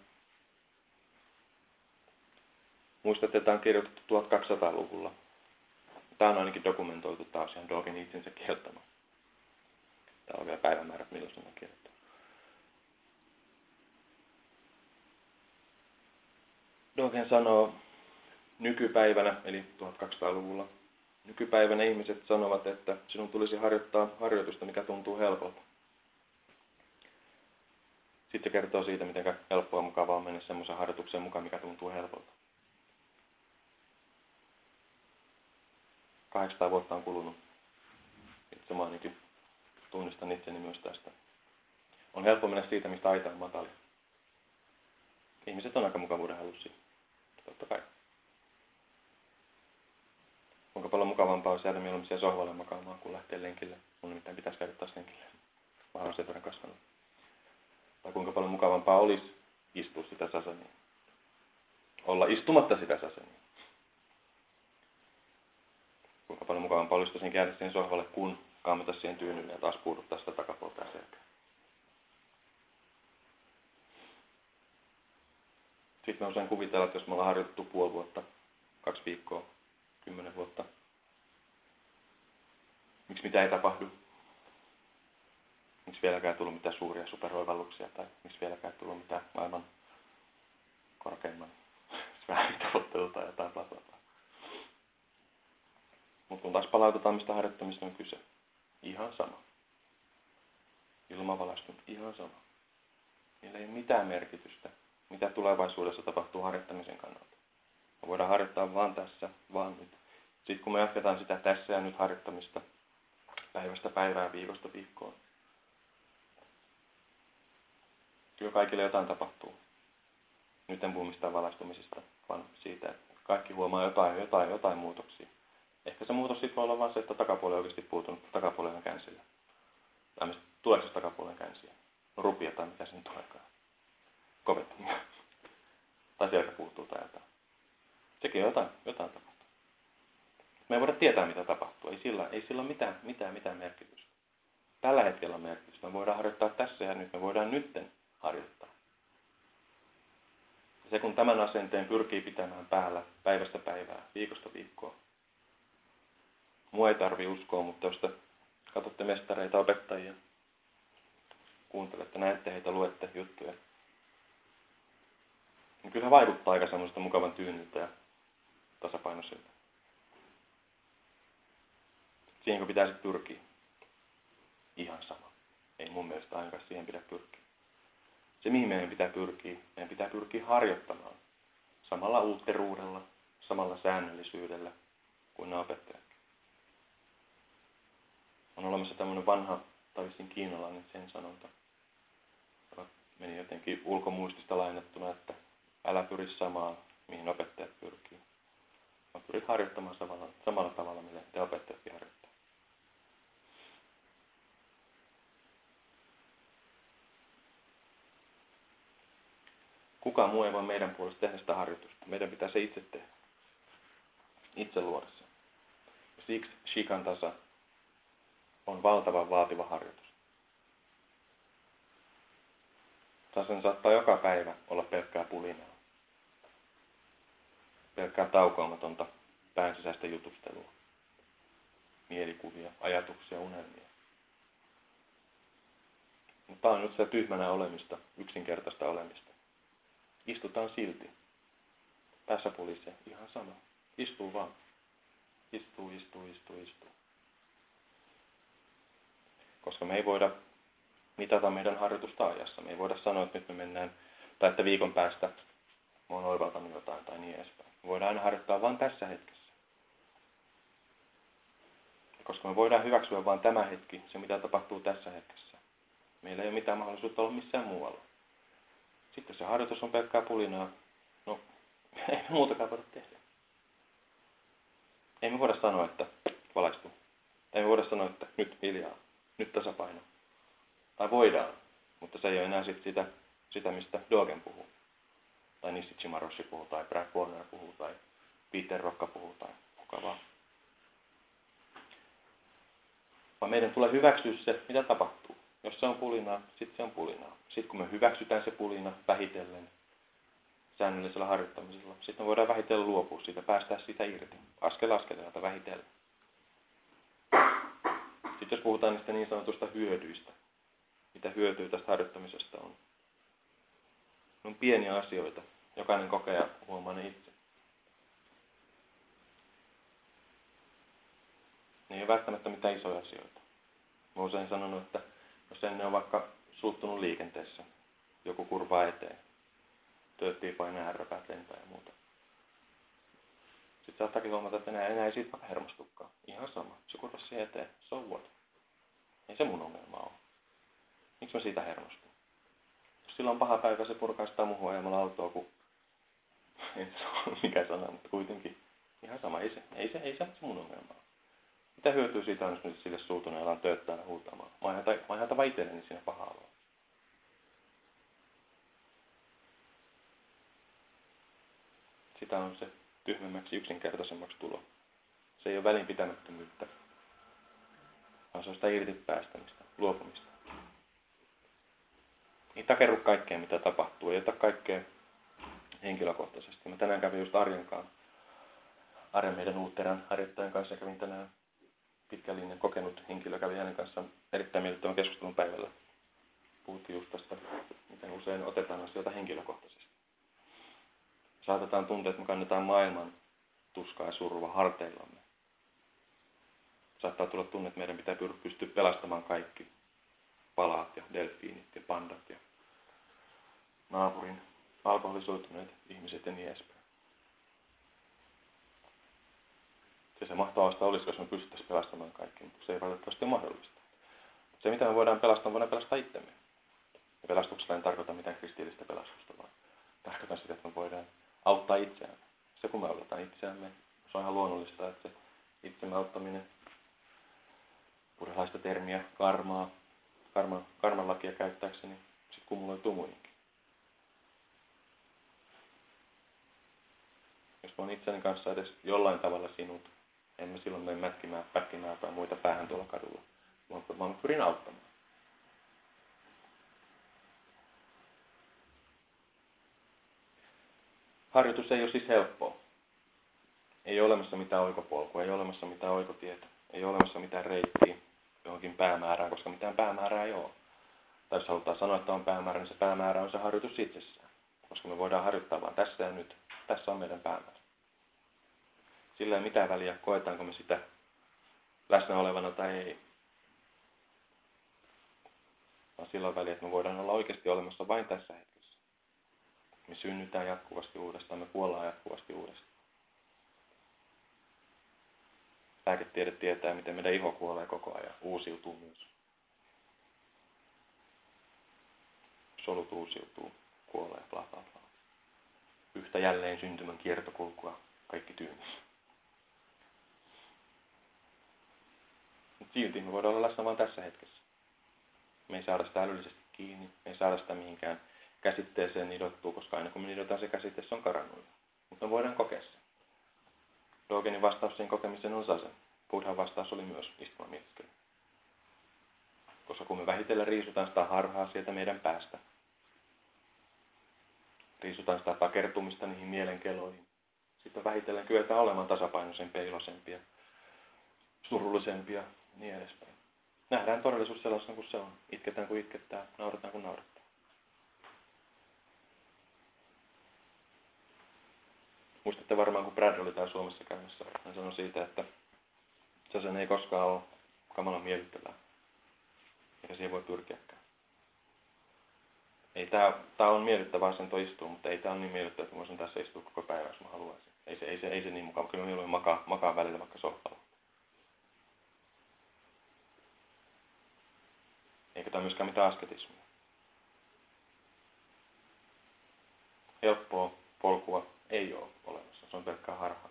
Muistatte, että tämä on kirjoitettu 1200-luvulla. Tämä on ainakin dokumentoitu taas ihan Dogen itsensä kirjoittama. Tämä on vielä päivämäärät, milloin se on kirjoittu. Dogen sanoo nykypäivänä, eli 1200-luvulla, nykypäivänä ihmiset sanovat, että sinun tulisi harjoittaa harjoitusta, mikä tuntuu helpolta. Sitten kertoo siitä, miten helppoa ja mukavaa on mennä semmoisen harjoituksen mukaan, mikä tuntuu helpolta. 800 vuotta on kulunut. Itse mä ainakin tunnistan itseni myös tästä. On helppo mennä siitä, mistä aita on matali. Ihmiset on aika mukavuuden halusi. Totta kai. Onko paljon mukavampaa olisi jäädä mieluummin siellä sohvalle makaamaan, kun lähtee lenkille. Mun nimittäin pitäisi käydä taas lenkille. Mä olen sen verran kasvanut. Tai kuinka paljon mukavampaa olisi istua sitä sasania. Olla istumatta sitä sasania kuinka paljon mukavampaa olisi tosiaan käydä siihen sohvalle, kun kammata siihen tyynylle ja taas puuduttaa sitä takapuolta selkää. Sitten me usein kuvitella, että jos me ollaan harjoitettu puoli vuotta, kaksi viikkoa, kymmenen vuotta, miksi mitä ei tapahdu? Miksi vieläkään ei tullut mitään suuria superoivalluksia tai miksi vieläkään ei tullut mitään maailman korkeimman sfääritavoittelua tai jotain bla bla bla. Mutta kun taas palautetaan, mistä harjoittamista on kyse, ihan sama. Ilmavalaistunut, ihan sama. Niillä ei ole mitään merkitystä, mitä tulevaisuudessa tapahtuu harjoittamisen kannalta. Me voidaan harjoittaa vaan tässä, vaan nyt. Sitten kun me jatketaan sitä tässä ja nyt harjoittamista päivästä päivään, viikosta viikkoon, kyllä kaikille jotain tapahtuu. Nyt en puhu mistään valaistumisesta, vaan siitä, että kaikki huomaa jotain, jotain, jotain muutoksia. Ehkä se muutos sitten voi olla vain se, että takapuoli on oikeasti puutunut takapuolen känsillä. Tai tuleeko se takapuolen känsiä? No rupia tai mitä sen tuleekaan. Kovettimia. tai sieltä puuttuu tai jotain. Sekin on jotain, jotain tapahtuu. Me ei voida tietää, mitä tapahtuu. Ei sillä, ei sillä ole mitään, mitään, mitään merkitystä. Tällä hetkellä on merkitystä. Me voidaan harjoittaa tässä ja nyt. Me voidaan nytten harjoittaa. Ja se kun tämän asenteen pyrkii pitämään päällä päivästä päivää, viikosta viikkoa, Mua ei tarvi uskoa, mutta jos te katsotte mestareita, opettajia, kuuntelette, näette heitä, luette juttuja, niin kyllä vaikuttaa aika semmoista mukavan tyyniltä ja tasapainoisilta. Siihen pitäisi pyrkiä. Ihan sama. Ei mun mielestä ainakaan siihen pidä pyrkiä. Se, mihin meidän pitää pyrkiä, meidän pitää pyrkiä harjoittamaan samalla uutteruudella, samalla säännöllisyydellä kuin nämä opettajat on olemassa tämmöinen vanha, tai vissiin kiinalainen sen sanonta, joka meni jotenkin ulkomuistista lainettuna, että älä pyri samaan, mihin opettajat pyrkii. Vaan pyrit harjoittamaan samalla, samalla tavalla, millä te opettajatkin harjoittaa. Kukaan muu ei voi meidän puolesta tehdä sitä harjoitusta. Meidän pitää se itse tehdä. Itse luoda se. Siksi shikan tasa on valtavan vaativa harjoitus. Tasen saattaa joka päivä olla pelkkää pulinaa. Pelkkää taukoamatonta pään sisäistä jutustelua. Mielikuvia, ajatuksia, unelmia. Mutta tämä on nyt se tyhmänä olemista, yksinkertaista olemista. Istutaan silti. Tässä pulisee ihan sama. Istuu vaan. Istuu, istuu, istuu, istuu koska me ei voida mitata meidän harjoitusta ajassa. Me ei voida sanoa, että nyt me mennään, tai että viikon päästä mä oon oivaltanut jotain tai niin edespäin. Me voidaan aina harjoittaa vain tässä hetkessä. Koska me voidaan hyväksyä vain tämä hetki, se mitä tapahtuu tässä hetkessä. Meillä ei ole mitään mahdollisuutta olla missään muualla. Sitten se harjoitus on pelkkää pulinaa. No, ei me muutakaan voida tehdä. Ei me voida sanoa, että valaistu. Ei me voida sanoa, että nyt hiljaa nyt tasapaino. Tai voidaan, mutta se ei ole enää sit sitä, sitä, mistä Dogen puhuu. Tai Nissi Chimaroshi puhuu, tai Brad Warner puhuu, tai Peter Rokka puhuu, tai kuka vaan. Vaan meidän tulee hyväksyä se, mitä tapahtuu. Jos se on pulinaa, sitten se on pulinaa. Sitten kun me hyväksytään se pulina vähitellen, säännöllisellä harjoittamisella, sitten me voidaan vähitellen luopua siitä, päästää siitä irti. Askel askeleelta vähitellen. Sitten jos puhutaan niistä niin sanotusta hyödyistä, mitä hyötyä tästä harjoittamisesta on. Ne on pieniä asioita. Jokainen kokee ja huomaa ne itse. Ne ei ole välttämättä mitään isoja asioita. Mä usein sanonut, että jos ennen on vaikka suuttunut liikenteessä, joku kurva eteen, tööttiin painaa härräpäät lentää ja muuta. Sitten saattaakin huomata, että enää, enää ei siitä hermostukaan. Ihan sama. Se kurvasi siihen eteen. So what? Ei se mun ongelma ole. Miksi mä siitä hermostun? Jos sillä on paha päivä, se purkaa sitä muuhun ajamalla autoa, kun ei se ole mikä sana, mutta kuitenkin ihan sama. Ei se, ei se, ei se mun ongelma ole. Mitä hyötyä siitä on, jos nyt sille suutuneella on tööttää ja huutamaan? Mä aiheutan vain itselleni siinä pahaa oloa. Sitä on se tyhmemmäksi yksinkertaisemmaksi tulo. Se ei ole välinpitämättömyyttä, vaan se on sitä irti päästämistä, luopumista. Ei takerru kaikkeen, mitä tapahtuu, ei ota kaikkea henkilökohtaisesti. Mä tänään kävin just Arjenkaan, Arjen meidän uutteran harjoittajan kanssa kävin tänään pitkän linjan kokenut henkilö kävi hänen kanssaan erittäin miellyttävän keskustelun päivällä. Puhuttiin just tästä, miten usein otetaan asioita henkilökohtaisesti. Saatetaan tuntea, että me kannetaan maailman tuskaa ja surua harteillamme. Saattaa tulla tunne, että meidän pitää pystyä pelastamaan kaikki palaat ja delfiinit ja pandat ja naapurin alkoholisoituneet ihmiset ja niin edespäin. Ja se mahtavasta olisi, jos me pystyttäisiin pelastamaan kaikki, mutta se ei valitettavasti ole mahdollista. Se, mitä me voidaan pelastaa, voidaan pelastaa itsemme. Ja pelastuksella en tarkoita mitään kristillistä pelastusta, vaan tarkoitan sitä, että me voidaan auttaa itseämme. Se, kun me autetaan itseämme, se on ihan luonnollista, että se itsemme auttaminen, purilaista termiä, karmaa, karma, karman lakia käyttääkseni, sitten kumuloituu muihinkin. Jos mä oon itseni kanssa edes jollain tavalla sinut, en mä silloin mene mätkimään, pätkimään tai muita päähän tuolla kadulla, vaan mä pyrin auttamaan. Harjoitus ei ole siis helppoa. Ei ole olemassa mitään oikopolkua, ei ole olemassa mitään oikotietä, ei ole olemassa mitään reittiä johonkin päämäärään, koska mitään päämäärää ei ole. Tai jos halutaan sanoa, että on päämäärä, niin se päämäärä on se harjoitus itsessään. Koska me voidaan harjoittaa vain tässä ja nyt. Tässä on meidän päämäärä. Sillä ei mitään väliä, koetaanko me sitä läsnä olevana tai ei. Vaan sillä on väliä, että me voidaan olla oikeasti olemassa vain tässä hetkessä. Me synnytään jatkuvasti uudestaan, me kuollaan jatkuvasti uudestaan. Lääketiede tietää, miten meidän iho kuolee koko ajan, uusiutuu myös. Solut uusiutuu, kuolee, bla bla bla. Yhtä jälleen syntymän kiertokulkua, kaikki tyynissä. Mutta silti me voidaan olla läsnä vain tässä hetkessä. Me ei saada sitä älyllisesti kiinni, me ei saada sitä mihinkään käsitteeseen nidottua, koska aina kun me nidotaan se käsite, se on karannut. Mutta me voidaan kokea se. Dogenin vastaus siihen kokemiseen on sasen. Buddhan vastaus oli myös istumamietiskely. Koska kun me vähitellen riisutaan sitä harhaa sieltä meidän päästä, riisutaan sitä takertumista niihin mielenkeloihin, sitten vähitellen kyetään olemaan tasapainoisempia, iloisempia, surullisempia, niin edespäin. Nähdään todellisuus sellaisena kuin se on. Itketään kuin itkettää, nauretaan kuin nauretaan. Muistatte varmaan, kun Brad oli täällä Suomessa käymässä. Hän sanoi siitä, että se sen ei koskaan ole kamalan miellyttävää. Eikä siihen voi pyrkiäkään. Ei tää, tää on miellyttävää sen istua, mutta ei tää ole niin miellyttävää, että voisin tässä istua koko päivä, jos mä haluaisin. Ei se, ei se, ei se niin mukava. Kyllä mieluummin makaa, makaa välillä vaikka sohvalla. eikä tämä myöskään mitään asketismia. Helppoa polkua ei ole olemassa, se on pelkkää harhaa.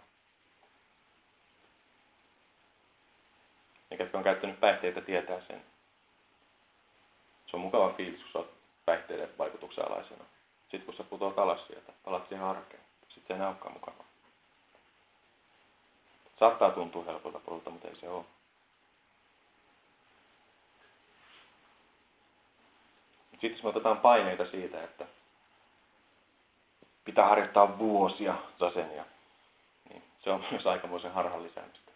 Ja ketkä on käyttänyt päihteitä tietää sen. Se on mukava fiilis, kun sä oot päihteiden vaikutuksen alaisena. Sitten kun sä putoat alas sieltä, palat siihen arkeen. Sitten se ei enää olekaan mukavaa. Saattaa tuntua helpolta polta, mutta ei se ole. Sitten me otetaan paineita siitä, että pitää harjoittaa vuosia sasenia, niin se on myös aikamoisen harhan lisäämistä.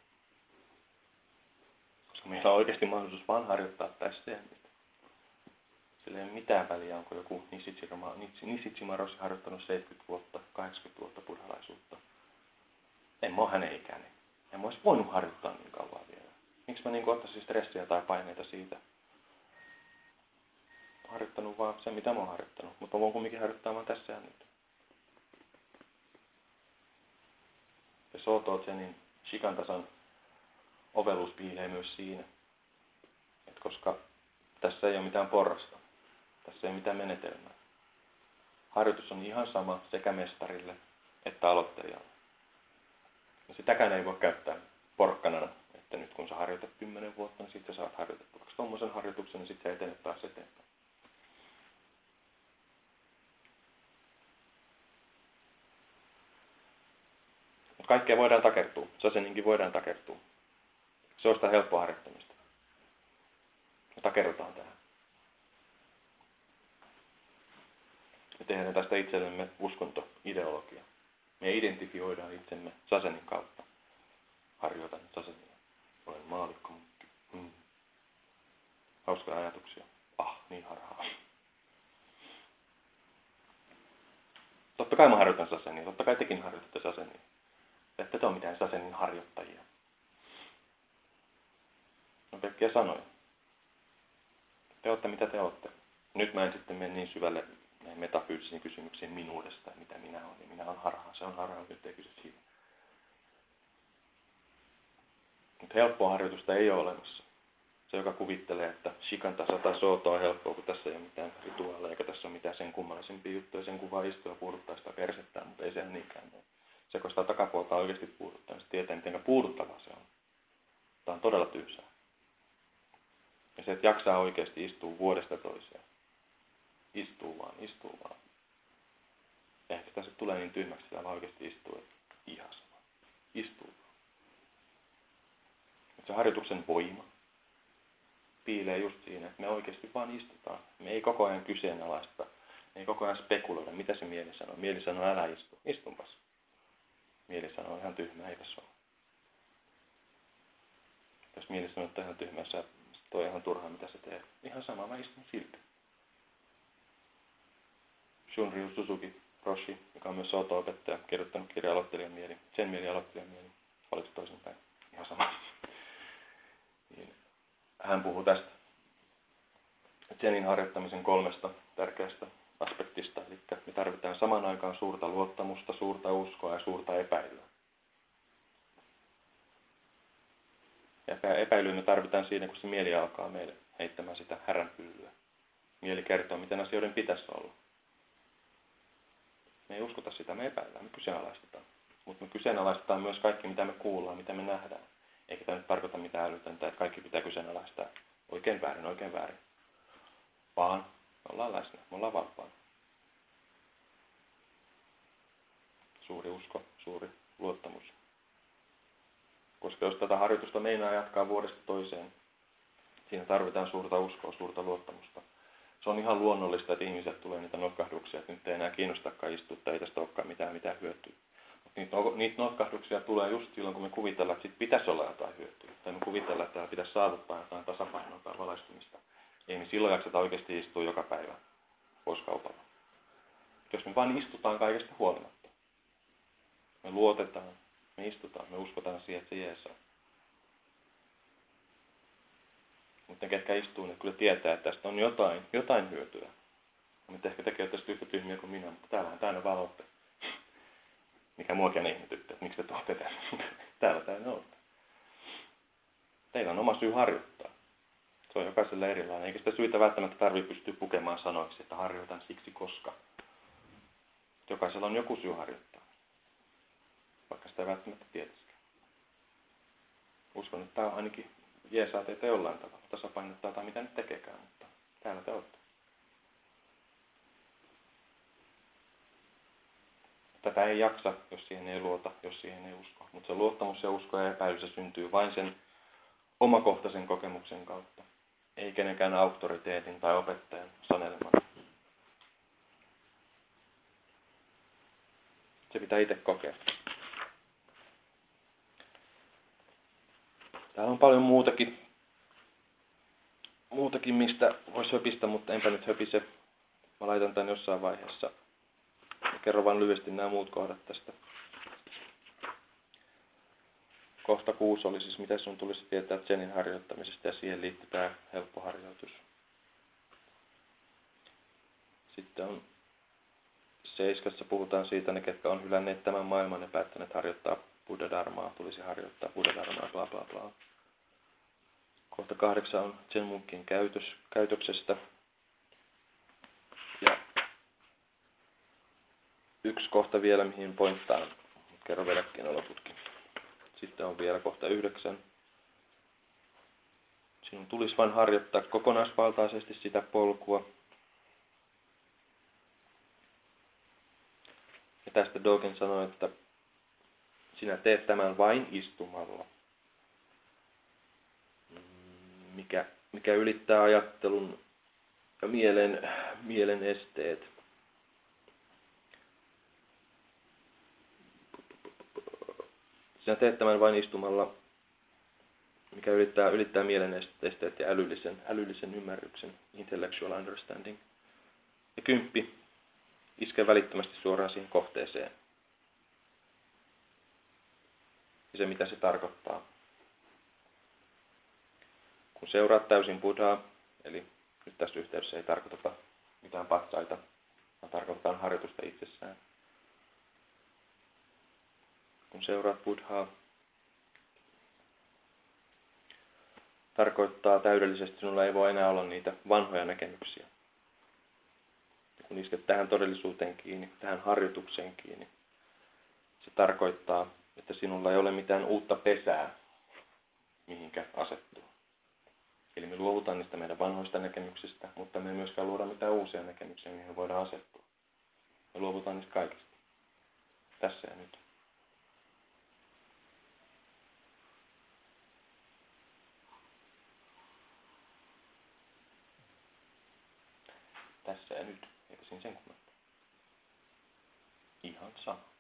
Koska meillä on oikeasti mahdollisuus vaan harjoittaa tässä ja nyt. Sillä ei ole mitään väliä, onko joku Nisitsima harjoittanut 70 vuotta, 80 vuotta buddhalaisuutta. En mä ole hänen ikäni. En mä olisi voinut harjoittaa niin kauan vielä. Miksi mä niin ottaisin stressiä tai paineita siitä? Harjoittanut vaan se, mitä mä oon harjoittanut. Mutta mä voin kumminkin harjoittaa vaan tässä ja nyt. Ja Soto Zenin Shikantasan oveluus piilee myös siinä, että koska tässä ei ole mitään porrasta, tässä ei ole mitään menetelmää. Harjoitus on ihan sama sekä mestarille että aloittelijalle. Ja sitäkään ei voi käyttää porkkanana, että nyt kun sä harjoitat 10 vuotta, niin sitten saat harjoitettavaksi tuommoisen harjoituksen, niin sitten sä etenet taas eteenpäin. Mutta kaikkea voidaan takertua. Saseninkin voidaan takertua. Se on sitä helppoa harjoittamista. Me takerrutaan tähän. Me tehdään tästä itsellemme uskontoideologia. Me identifioidaan itsemme sasenin kautta. Harjoitan sasenia. Olen maalikko. Hmm. Hauskoja ajatuksia. Ah, niin harhaa. Totta kai mä harjoitan sasenia. Totta kai tekin harjoitatte sasenia. Ette te ole mitään sasenin harjoittajia. No pelkkiä sanoja. Te olette mitä te olette. Nyt mä en sitten mene niin syvälle näihin metafyysisiin kysymyksiin minuudesta, mitä minä olen. Ja minä olen harhaa. Se on harhaa, nyt ei kysy siitä. Mutta helppoa harjoitusta ei ole olemassa. Se, joka kuvittelee, että shikanta sata sooto on helppoa, kun tässä ei ole mitään rituaaleja, eikä tässä ole mitään sen kummallisempia juttuja, sen kun vaan istuu ja puuduttaa sitä persettään, mutta ei se niinkään ole. Se, kun sitä takapuolta oikeasti puuduttaa, niin se tietää, miten puuduttavaa se on. Tämä on todella tyysää. Ja se, että jaksaa oikeasti istua vuodesta toiseen. Istuu vaan, istuu vaan. Ja ehkä tässä tulee niin tyhmäksi, että oikeasti istuu, että ihan sama. Istuu vaan. Se harjoituksen voima piilee just siinä, että me oikeasti vaan istutaan. Me ei koko ajan kyseenalaista. Me ei koko ajan spekuloida, mitä se mieli sanoo. Mieli sanoo, älä istu. Istunpas. Mieli sanoo, ihan tyhmä, ei tässä ole. Jos mieli sanoo, että ihan tyhmä, sä toi ihan turhaa, mitä sä teet. Ihan sama, mä istun silti. Shunryu Suzuki Roshi, joka on myös soto-opettaja, kirjoittanut kirja aloittelijan mieli, sen mieli aloittelijan mieli, oliko toisinpäin, ihan sama. niin, hän puhuu tästä Zenin harjoittamisen kolmesta tärkeästä aspektista, eli me tarvitaan saman aikaan suurta luottamusta, suurta uskoa ja suurta epäilyä. Ja epäilyä me tarvitaan siinä, kun se mieli alkaa meille heittämään sitä häränpyllyä. Mieli kertoo, miten asioiden pitäisi olla. Me ei uskota sitä, me epäillään, me kyseenalaistetaan. Mutta me kyseenalaistetaan myös kaikki, mitä me kuullaan, mitä me nähdään. Eikä tämä nyt tarkoita mitään älytöntä, että kaikki pitää kyseenalaistaa oikein väärin, oikein väärin. Vaan me ollaan läsnä, me ollaan valppaana. Suuri usko, suuri luottamus. Koska jos tätä harjoitusta meinaa jatkaa vuodesta toiseen, siinä tarvitaan suurta uskoa, suurta luottamusta. Se on ihan luonnollista, että ihmiset tulee niitä notkahduksia, että nyt ei enää kiinnostakaan istua tai ei tästä olekaan mitään, mitään hyötyä. Niitä, niitä notkahduksia tulee just silloin, kun me kuvitellaan, että sit pitäisi olla jotain hyötyä. Tai me kuvitellaan, että pitäisi saavuttaa jotain tasapainoa tai valaistumista. Ei me silloin jakseta oikeasti istua joka päivä vuosikaupalla. Jos me vain istutaan kaikesta huolimatta. Me luotetaan, me istutaan, me uskotaan siihen, että se jeesaa. Mutta ne, ketkä istuu, ne kyllä tietää, että tästä on jotain, jotain hyötyä. Mutta ehkä tekee tästä yhtä tyhmiä kuin minä, mutta täällähän täynnä valotte. Mikä muakin ihmetyttää, että miksi te tuotte tänne. Täällä täynnä olette. Teillä on oma syy harjoittaa. Se on jokaisella erilainen. Eikä sitä syytä välttämättä tarvitse pystyä pukemaan sanoiksi, että harjoitan siksi koska. Jokaisella on joku syy harjoittaa. Vaikka sitä ei välttämättä tietäisikään. Uskon, että tämä on ainakin jeesaa teitä jollain tavalla. Tasapainottaa tai mitä nyt tekeekään, mutta täällä te olette. tätä ei jaksa, jos siihen ei luota, jos siihen ei usko. Mutta se luottamus ja usko ja epäily, se syntyy vain sen omakohtaisen kokemuksen kautta. Ei kenenkään auktoriteetin tai opettajan sanelemana. Se pitää itse kokea. Täällä on paljon muutakin, muutakin mistä voisi höpistä, mutta enpä nyt höpise. Mä laitan tämän jossain vaiheessa. Kerro vain lyhyesti nämä muut kohdat tästä. Kohta kuusi oli siis, mitä sun tulisi tietää Zenin harjoittamisesta ja siihen liittyy tämä helppo harjoitus. Sitten on seiskassa puhutaan siitä, ne ketkä on hylänneet tämän maailman ja päättäneet harjoittaa Buddha Dharmaa, tulisi harjoittaa Buddha Dharmaa, bla bla bla. Kohta kahdeksan on Zen Munkin käytös, käytöksestä. Ja yksi kohta vielä, mihin pointtaan. Kerro vedäkin loputkin. Sitten on vielä kohta yhdeksän. Sinun tulisi vain harjoittaa kokonaisvaltaisesti sitä polkua. Ja tästä Dogen sanoi, että sinä teet tämän vain istumalla. Mikä, mikä ylittää ajattelun ja mielen, mielen esteet. Sinä teet tämän vain istumalla, mikä ylittää, ylittää mielen esteet ja älyllisen, älyllisen ymmärryksen, intellectual understanding. Ja kymppi, iske välittömästi suoraan siihen kohteeseen. Ja se, mitä se tarkoittaa. Kun seuraat täysin buddhaa, eli nyt tässä yhteydessä ei tarkoiteta mitään patsaita, vaan tarkoitetaan harjoitusta itsessään – kun seuraat buddhaa, tarkoittaa täydellisesti, sinulla ei voi enää olla niitä vanhoja näkemyksiä. Kun isket tähän todellisuuteen kiinni, tähän harjoitukseen kiinni, se tarkoittaa, että sinulla ei ole mitään uutta pesää, mihinkä asettua. Eli me luovutaan niistä meidän vanhoista näkemyksistä, mutta me ei myöskään luoda mitään uusia näkemyksiä, mihin voidaan asettua. Me luovutaan niistä kaikista. Tässä ja nyt. Tässä ja nyt, eikä siinä sen kummempaa. Ihan sama.